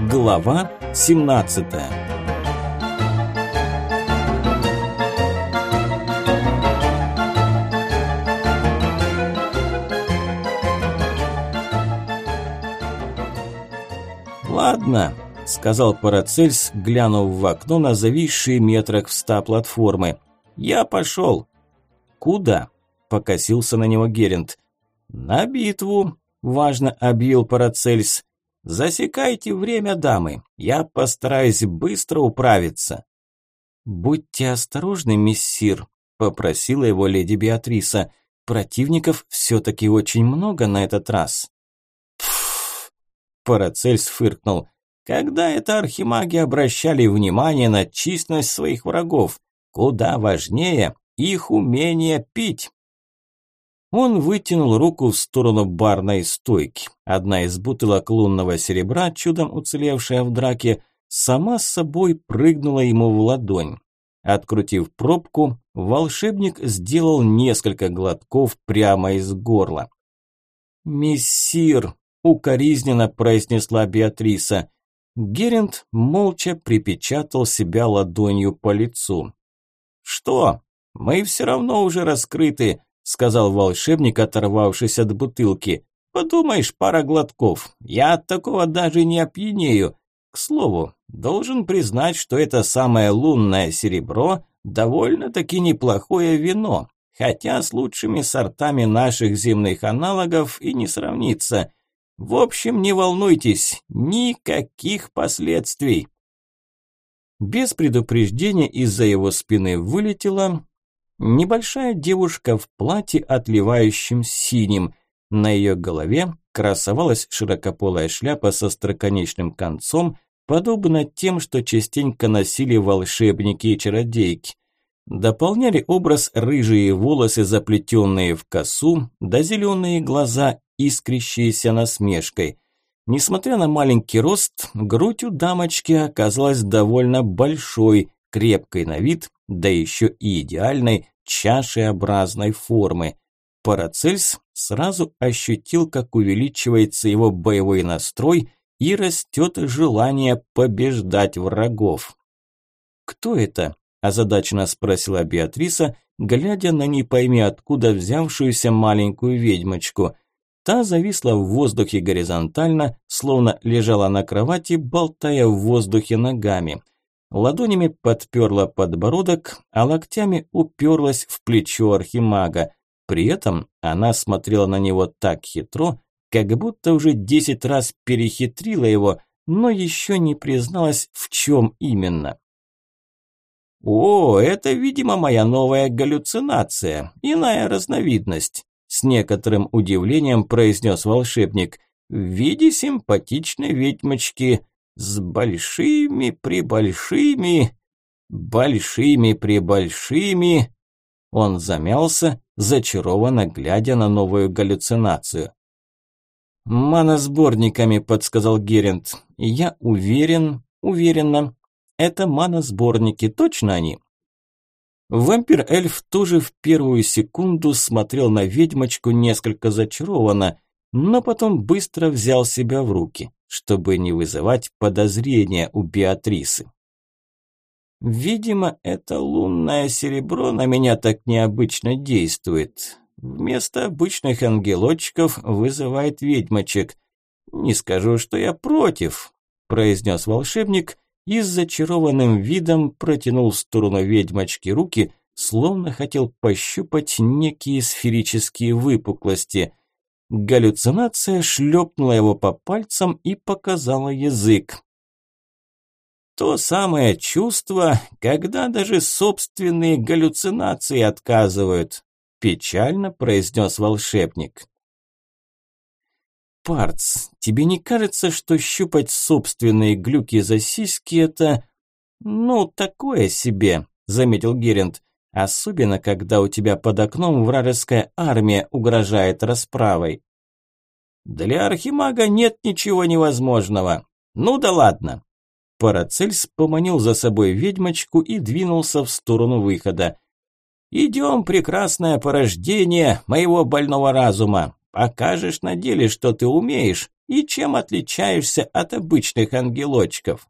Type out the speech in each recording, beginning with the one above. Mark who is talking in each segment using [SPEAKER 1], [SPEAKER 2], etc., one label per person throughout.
[SPEAKER 1] Глава 17 «Ладно», – сказал Парацельс, глянув в окно на зависшие метрах в ста платформы. «Я пошел». «Куда?» – покосился на него Герент. «На битву», – важно объявил Парацельс. «Засекайте время, дамы. Я постараюсь быстро управиться». «Будьте осторожны, миссир», – попросила его леди Беатриса. «Противников все-таки очень много на этот раз». «Пф!» – Парацельс фыркнул. «Когда это архимаги обращали внимание на численность своих врагов? Куда важнее их умение пить». Он вытянул руку в сторону барной стойки. Одна из бутылок лунного серебра, чудом уцелевшая в драке, сама собой прыгнула ему в ладонь. Открутив пробку, волшебник сделал несколько глотков прямо из горла. «Мессир!» – укоризненно произнесла Беатриса. Герент молча припечатал себя ладонью по лицу. «Что? Мы все равно уже раскрыты сказал волшебник, оторвавшись от бутылки. Подумаешь, пара глотков. Я от такого даже не опьянею. К слову, должен признать, что это самое лунное серебро довольно-таки неплохое вино, хотя с лучшими сортами наших земных аналогов и не сравнится. В общем, не волнуйтесь, никаких последствий. Без предупреждения из-за его спины вылетело, Небольшая девушка в платье, отливающем синим. На ее голове красовалась широкополая шляпа со строконечным концом, подобно тем, что частенько носили волшебники и чародейки. Дополняли образ рыжие волосы, заплетенные в косу, да зеленые глаза, искрящиеся насмешкой. Несмотря на маленький рост, грудь у дамочки оказалась довольно большой, крепкой на вид, да еще и идеальной, чашеобразной формы. Парацельс сразу ощутил, как увеличивается его боевой настрой и растет желание побеждать врагов. «Кто это?» – озадаченно спросила Беатриса, глядя на не пойми откуда взявшуюся маленькую ведьмочку. Та зависла в воздухе горизонтально, словно лежала на кровати, болтая в воздухе ногами – ладонями подперла подбородок, а локтями уперлась в плечо архимага. При этом она смотрела на него так хитро, как будто уже десять раз перехитрила его, но еще не призналась, в чем именно. «О, это, видимо, моя новая галлюцинация, иная разновидность», с некоторым удивлением произнес волшебник. «В виде симпатичной ведьмочки, с большими-пребольшими, большими-пребольшими. Он замялся, зачарованно глядя на новую галлюцинацию. «Маносборниками», – подсказал Герент. «Я уверен, уверенно. Это маносборники, точно они?» Вампир-эльф тоже в первую секунду смотрел на ведьмочку несколько зачарованно, но потом быстро взял себя в руки чтобы не вызывать подозрения у Беатрисы. Видимо, это лунное серебро на меня так необычно действует. Вместо обычных ангелочков вызывает ведьмочек. Не скажу, что я против, произнес волшебник и с зачарованным видом протянул в сторону ведьмочки руки, словно хотел пощупать некие сферические выпуклости – Галлюцинация шлепнула его по пальцам и показала язык. То самое чувство, когда даже собственные галлюцинации отказывают, печально произнес волшебник. Парц, тебе не кажется, что щупать собственные глюки за сиськи это... Ну, такое себе, заметил Герент. Особенно, когда у тебя под окном вражеская армия угрожает расправой. Для архимага нет ничего невозможного. Ну да ладно. Парацельс поманил за собой ведьмочку и двинулся в сторону выхода. «Идем, прекрасное порождение моего больного разума. Покажешь на деле, что ты умеешь, И чем отличаешься от обычных ангелочков?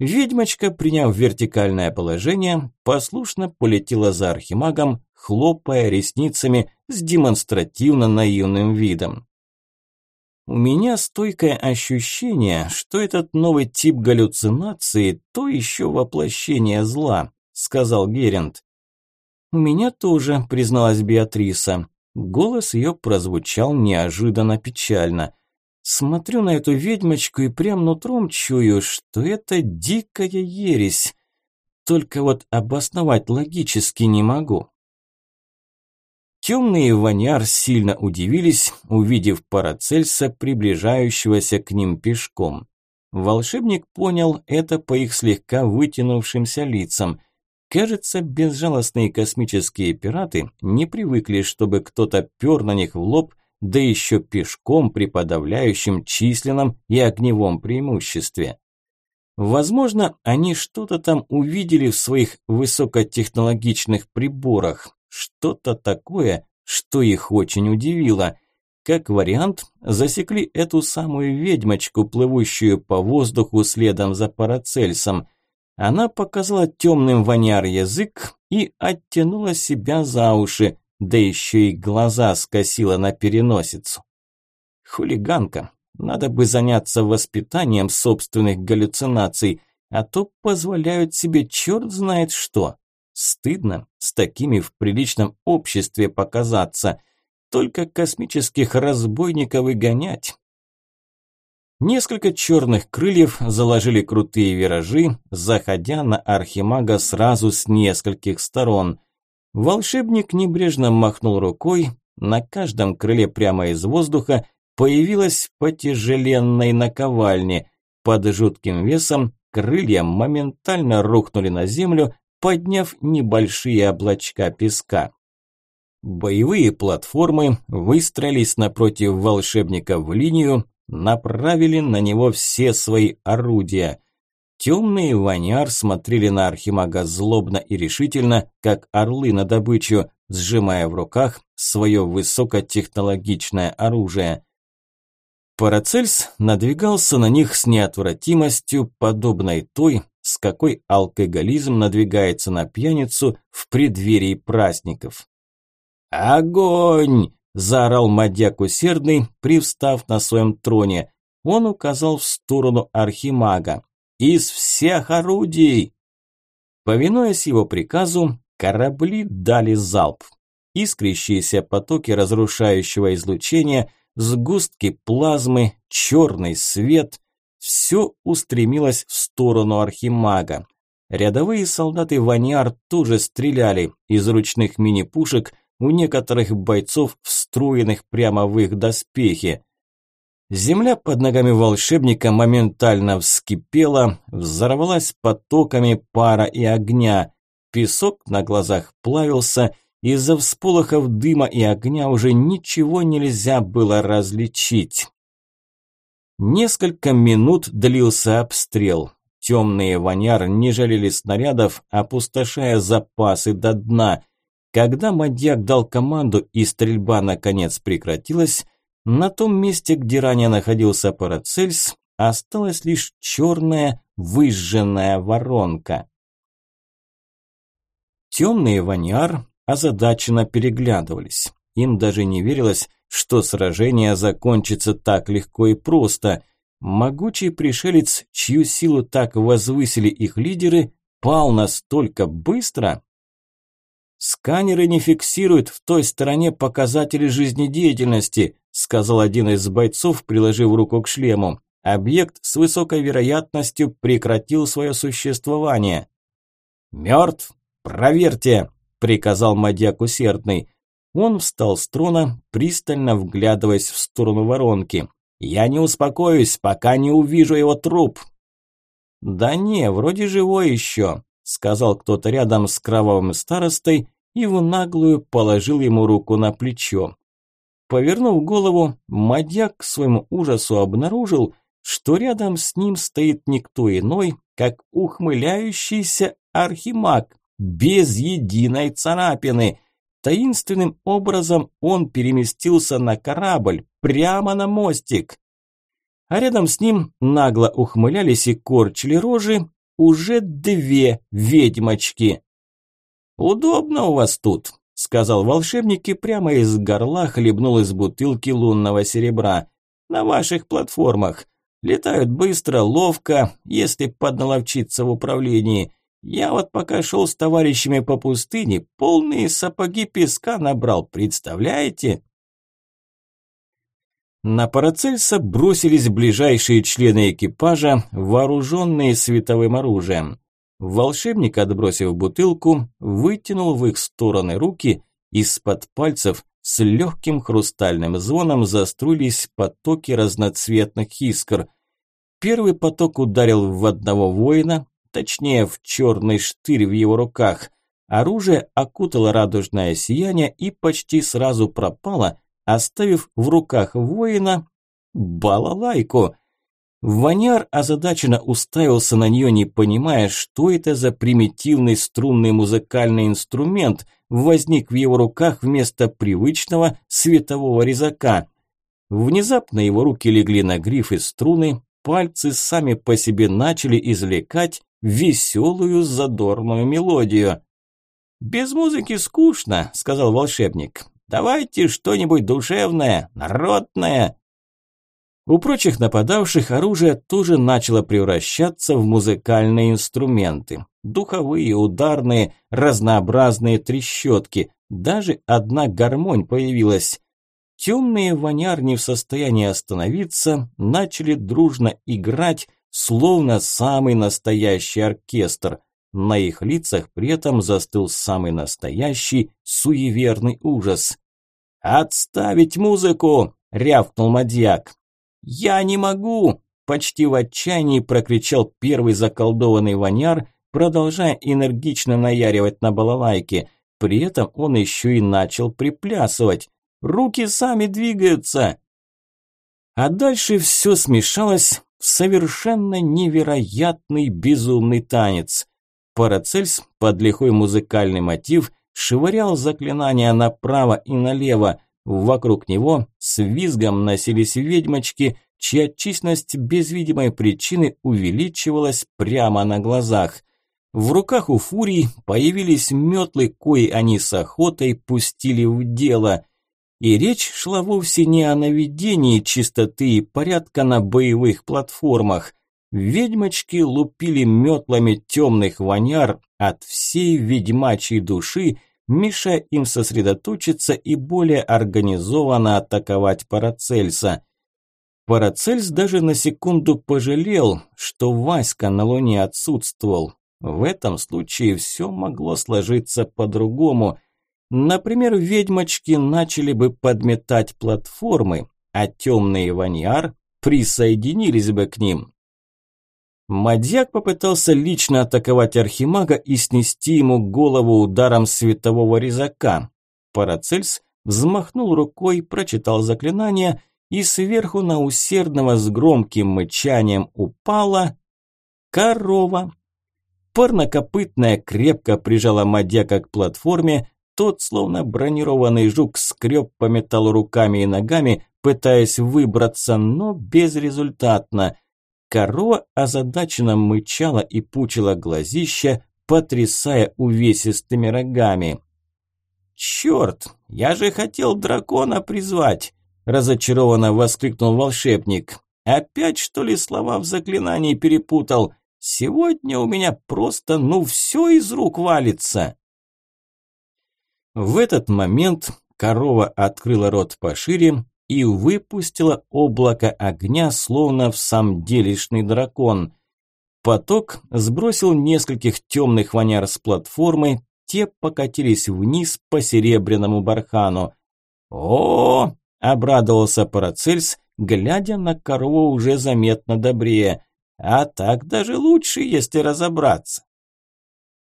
[SPEAKER 1] Ведьмочка, приняв вертикальное положение, послушно полетела за архимагом, хлопая ресницами с демонстративно наивным видом. У меня стойкое ощущение, что этот новый тип галлюцинации – то еще воплощение зла, сказал Герент. У меня тоже, призналась Беатриса. Голос ее прозвучал неожиданно печально. Смотрю на эту ведьмочку и прям нутром чую, что это дикая ересь. Только вот обосновать логически не могу. Темные Ваняр сильно удивились, увидев Парацельса, приближающегося к ним пешком. Волшебник понял это по их слегка вытянувшимся лицам. Кажется, безжалостные космические пираты не привыкли, чтобы кто-то пер на них в лоб да еще пешком при подавляющем численном и огневом преимуществе. Возможно, они что-то там увидели в своих высокотехнологичных приборах, что-то такое, что их очень удивило. Как вариант, засекли эту самую ведьмочку, плывущую по воздуху следом за Парацельсом. Она показала темным ваняр язык и оттянула себя за уши, да еще и глаза скосила на переносицу. Хулиганка, надо бы заняться воспитанием собственных галлюцинаций, а то позволяют себе черт знает что. Стыдно с такими в приличном обществе показаться. Только космических разбойников и гонять. Несколько черных крыльев заложили крутые виражи, заходя на архимага сразу с нескольких сторон – Волшебник небрежно махнул рукой, на каждом крыле прямо из воздуха появилась потяжеленной наковальни. Под жутким весом крылья моментально рухнули на землю, подняв небольшие облачка песка. Боевые платформы выстроились напротив волшебника в линию, направили на него все свои орудия – Темные ваняр смотрели на архимага злобно и решительно, как орлы на добычу, сжимая в руках свое высокотехнологичное оружие. Парацельс надвигался на них с неотвратимостью, подобной той, с какой алкоголизм надвигается на пьяницу в преддверии праздников. «Огонь!» – заорал мадьяк усердный, привстав на своем троне. Он указал в сторону архимага. Из всех орудий!» Повинуясь его приказу, корабли дали залп. Искрящиеся потоки разрушающего излучения, сгустки плазмы, черный свет – все устремилось в сторону Архимага. Рядовые солдаты Ваниар тоже стреляли из ручных мини-пушек, у некоторых бойцов встроенных прямо в их доспехи. Земля под ногами волшебника моментально вскипела, взорвалась потоками пара и огня. Песок на глазах плавился, из-за всполохов дыма и огня уже ничего нельзя было различить. Несколько минут длился обстрел. Темные ваняр не жалели снарядов, опустошая запасы до дна. Когда Мадьяк дал команду и стрельба наконец прекратилась, на том месте, где ранее находился Парацельс, осталась лишь черная выжженная воронка. Темные ваниар озадаченно переглядывались. Им даже не верилось, что сражение закончится так легко и просто. Могучий пришелец, чью силу так возвысили их лидеры, пал настолько быстро. Сканеры не фиксируют в той стороне показатели жизнедеятельности, сказал один из бойцов, приложив руку к шлему. Объект с высокой вероятностью прекратил свое существование. «Мертв? Проверьте!» – приказал мадьяк усердный. Он встал с трона, пристально вглядываясь в сторону воронки. «Я не успокоюсь, пока не увижу его труп!» «Да не, вроде живой еще», – сказал кто-то рядом с кровавым старостой и в наглую положил ему руку на плечо. Повернув голову, Мадьяк к своему ужасу обнаружил, что рядом с ним стоит никто иной, как ухмыляющийся архимаг, без единой царапины. Таинственным образом он переместился на корабль, прямо на мостик. а рядом с ним нагло ухмылялись и корчили рожи уже две ведьмочки. «Удобно у вас тут», – сказал волшебник и прямо из горла хлебнул из бутылки лунного серебра. «На ваших платформах. Летают быстро, ловко, если подналовчиться в управлении. Я вот пока шел с товарищами по пустыне, полные сапоги песка набрал, представляете?» На Парацельса бросились ближайшие члены экипажа, вооруженные световым оружием. Волшебник, отбросив бутылку, вытянул в их стороны руки, из-под пальцев с легким хрустальным звоном заструились потоки разноцветных искр. Первый поток ударил в одного воина, точнее в черный штырь в его руках. Оружие окутало радужное сияние и почти сразу пропало, оставив в руках воина балалайку. Ваняр озадаченно уставился на нее, не понимая, что это за примитивный струнный музыкальный инструмент возник в его руках вместо привычного светового резака. Внезапно его руки легли на гриф и струны, пальцы сами по себе начали извлекать веселую задорную мелодию. «Без музыки скучно», – сказал волшебник. Давайте что-нибудь душевное, народное. У прочих нападавших оружие тоже начало превращаться в музыкальные инструменты. Духовые, ударные, разнообразные трещотки. Даже одна гармонь появилась. Темные ваняр не в состоянии остановиться, начали дружно играть, словно самый настоящий оркестр. На их лицах при этом застыл самый настоящий суеверный ужас. «Отставить музыку!» – рявкнул Мадьяк. «Я не могу!» – почти в отчаянии прокричал первый заколдованный ваняр, продолжая энергично наяривать на балалайке. При этом он еще и начал приплясывать. «Руки сами двигаются!» А дальше все смешалось в совершенно невероятный безумный танец. Парацельс под лихой музыкальный мотив швырял заклинания направо и налево. Вокруг него с визгом носились ведьмочки, чья численность без видимой причины увеличивалась прямо на глазах. В руках у фурий появились метлы, кои они с охотой пустили в дело. И речь шла вовсе не о наведении чистоты и порядка на боевых платформах. Ведьмочки лупили метлами темных воняр от всей ведьмачьей души, мешая им сосредоточиться и более организованно атаковать Парацельса. Парацельс даже на секунду пожалел, что Васька на Луне отсутствовал. В этом случае все могло сложиться по-другому. Например, ведьмочки начали бы подметать платформы, а темные ваниар присоединились бы к ним. Мадьяк попытался лично атаковать Архимага и снести ему голову ударом светового резака. Парацельс взмахнул рукой, прочитал заклинание, и сверху на усердного с громким мычанием упала корова. Парнокопытная крепко прижала Мадьяка к платформе, тот, словно бронированный жук, скреб по металлу руками и ногами, пытаясь выбраться, но безрезультатно – Корова озадаченно мычала и пучила глазища, потрясая увесистыми рогами. «Черт, я же хотел дракона призвать!» – разочарованно воскликнул волшебник. «Опять, что ли, слова в заклинании перепутал? Сегодня у меня просто, ну, все из рук валится!» В этот момент корова открыла рот пошире, и выпустила облако огня, словно в самом делешный дракон. Поток сбросил нескольких темных воняр с платформы, те покатились вниз по серебряному бархану. о, обрадовался Парацельс, глядя на корову уже заметно добрее. «А так даже лучше, если разобраться».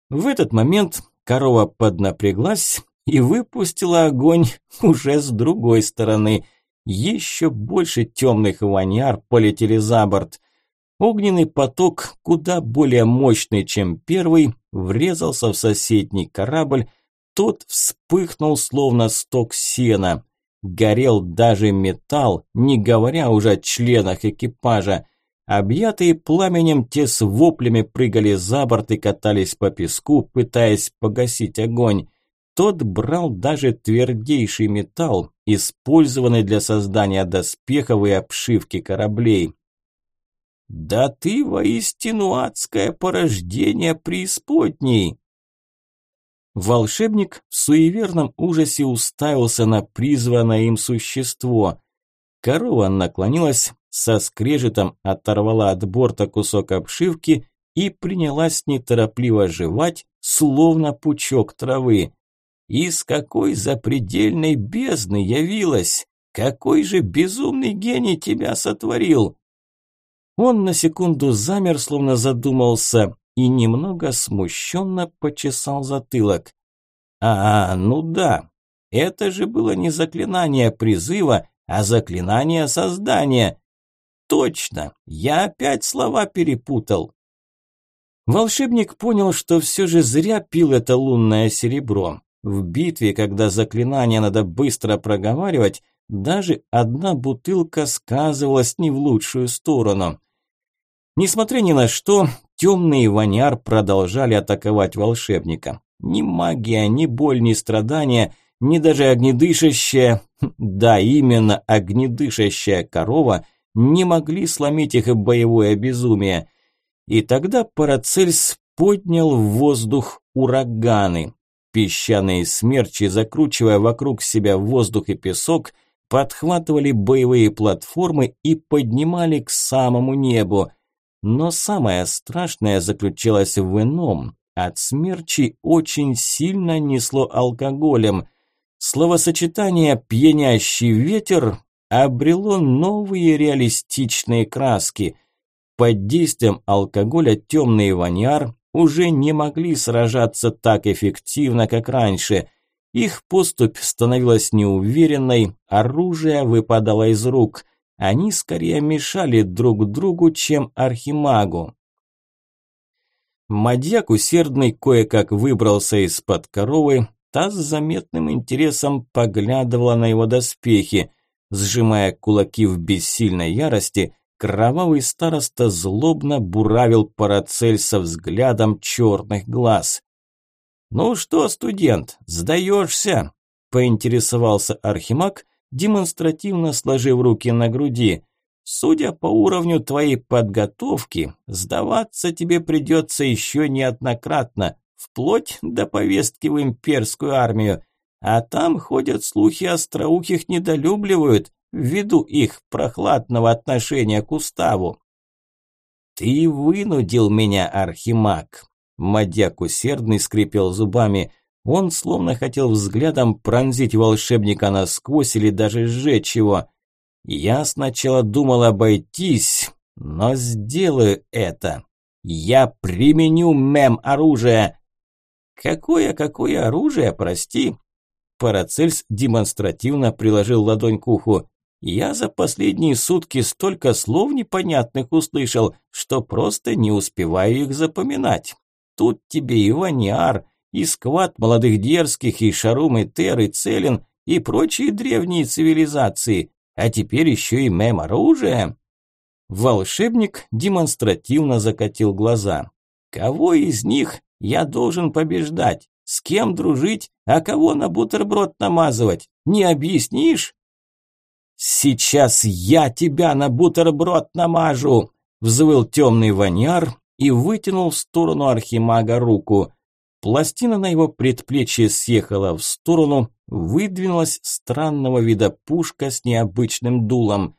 [SPEAKER 1] В этот момент корова поднапряглась и выпустила огонь уже с другой стороны – еще больше темных ваняр полетели за борт. Огненный поток, куда более мощный, чем первый, врезался в соседний корабль. Тот вспыхнул, словно сток сена. горел даже металл, не говоря уже о членах экипажа. Объятые пламенем, те с воплями прыгали за борт и катались по песку, пытаясь погасить огонь. Тот брал даже твердейший металл, использованный для создания доспехов и обшивки кораблей. «Да ты воистину адское порождение преисподней!» Волшебник в суеверном ужасе уставился на призванное им существо. Корова наклонилась, со скрежетом оторвала от борта кусок обшивки и принялась неторопливо жевать, словно пучок травы. Из какой запредельной бездны явилась? Какой же безумный гений тебя сотворил? Он на секунду замер, словно задумался, и немного смущенно почесал затылок. «А, ну да, это же было не заклинание призыва, а заклинание создания. Точно, я опять слова перепутал». Волшебник понял, что все же зря пил это лунное серебро. В битве, когда заклинание надо быстро проговаривать, даже одна бутылка сказывалась не в лучшую сторону. Несмотря ни на что, темный ваняр продолжали атаковать волшебника. Ни магия, ни боль, ни страдания, ни даже огнедышащая, да именно огнедышащая корова не могли сломить их боевое безумие. И тогда Парацельс поднял в воздух ураганы. Песчаные смерчи, закручивая вокруг себя воздух и песок, подхватывали боевые платформы и поднимали к самому небу. Но самое страшное заключалось в ином. От смерчи очень сильно несло алкоголем. Словосочетание «пьянящий ветер» обрело новые реалистичные краски. Под действием алкоголя темный ваниар уже не могли сражаться так эффективно, как раньше. Их поступь становилась неуверенной, оружие выпадало из рук. Они скорее мешали друг другу, чем архимагу. Мадьяк усердный кое-как выбрался из-под коровы, та с заметным интересом поглядывала на его доспехи. Сжимая кулаки в бессильной ярости, кровавый староста злобно буравил Парацельса взглядом черных глаз. «Ну что, студент, сдаешься?» – поинтересовался Архимаг, демонстративно сложив руки на груди. «Судя по уровню твоей подготовки, сдаваться тебе придется еще неоднократно, вплоть до повестки в имперскую армию. А там ходят слухи остроухих недолюбливают, ввиду их прохладного отношения к уставу». «Ты вынудил меня, Архимаг!» Мадьяк усердный скрипел зубами. Он словно хотел взглядом пронзить волшебника насквозь или даже сжечь его. Я сначала думал обойтись, но сделаю это. Я применю мем-оружие. Какое-какое оружие, прости? Парацельс демонстративно приложил ладонь к уху. Я за последние сутки столько слов непонятных услышал, что просто не успеваю их запоминать. Тут тебе и ваниар, и сквад молодых дерзких, и Шарум, и Тер, и Целин, и прочие древние цивилизации, а теперь еще и мем-оружие. Волшебник демонстративно закатил глаза. Кого из них я должен побеждать? С кем дружить, а кого на бутерброд намазывать? Не объяснишь? Сейчас я тебя на бутерброд намажу, взвыл темный ваняр и вытянул в сторону архимага руку. Пластина на его предплечье съехала в сторону, выдвинулась странного вида пушка с необычным дулом.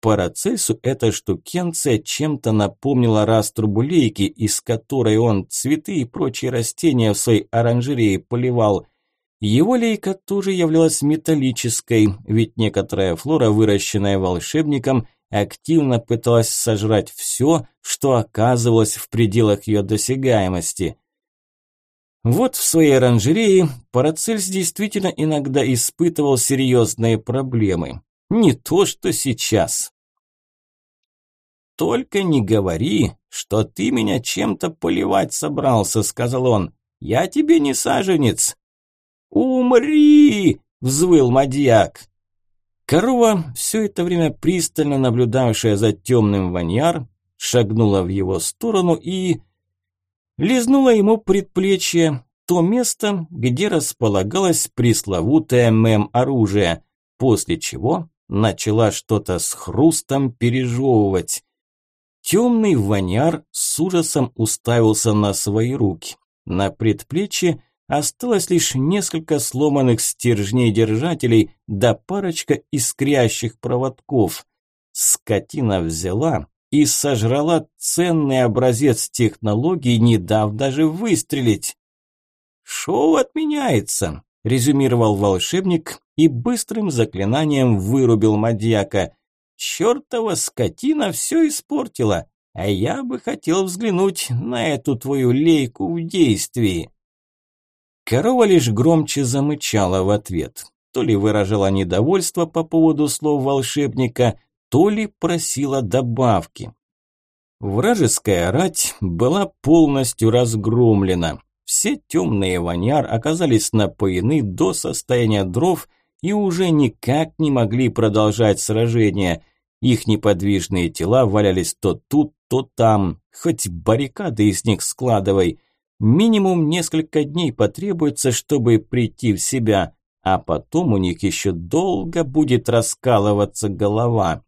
[SPEAKER 1] Парацельсу эта штукенция чем-то напомнила раструбу лейки, из которой он цветы и прочие растения в своей оранжерее поливал. Его лейка тоже являлась металлической, ведь некоторая флора, выращенная волшебником, активно пыталась сожрать все, что оказывалось в пределах ее досягаемости – вот в своей оранжерее Парацельс действительно иногда испытывал серьезные проблемы. Не то, что сейчас. «Только не говори, что ты меня чем-то поливать собрался», – сказал он. «Я тебе не саженец». «Умри!» – взвыл Мадьяк. Корова, все это время пристально наблюдавшая за темным ваньяр, шагнула в его сторону и... лизнула ему предплечье, то место, где располагалось пресловутое мем-оружие, после чего начала что-то с хрустом пережевывать. Темный ваняр с ужасом уставился на свои руки. На предплечье осталось лишь несколько сломанных стержней держателей да парочка искрящих проводков. Скотина взяла и сожрала ценный образец технологии, не дав даже выстрелить. «Шоу отменяется», – резюмировал волшебник и быстрым заклинанием вырубил мадьяка. «Чёртова скотина все испортила, а я бы хотел взглянуть на эту твою лейку в действии». Корова лишь громче замычала в ответ. То ли выражала недовольство по поводу слов волшебника, то ли просила добавки. Вражеская рать была полностью разгромлена. Все темные ваняр оказались напоены до состояния дров и уже никак не могли продолжать сражение. Их неподвижные тела валялись то тут, то там, хоть баррикады из них складывай. Минимум несколько дней потребуется, чтобы прийти в себя, а потом у них еще долго будет раскалываться голова.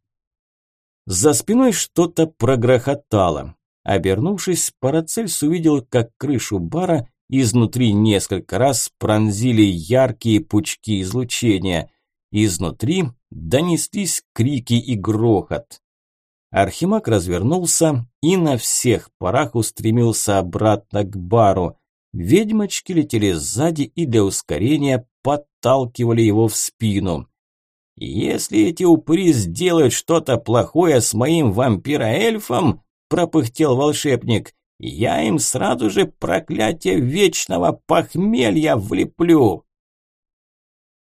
[SPEAKER 1] За спиной что-то прогрохотало. Обернувшись, Парацельс увидел, как крышу бара изнутри несколько раз пронзили яркие пучки излучения. Изнутри донеслись крики и грохот. Архимаг развернулся и на всех парах устремился обратно к бару. Ведьмочки летели сзади и для ускорения подталкивали его в спину. «Если эти упыри сделают что-то плохое с моим вампироэльфом», пропыхтел волшебник, «я им сразу же проклятие вечного похмелья влеплю».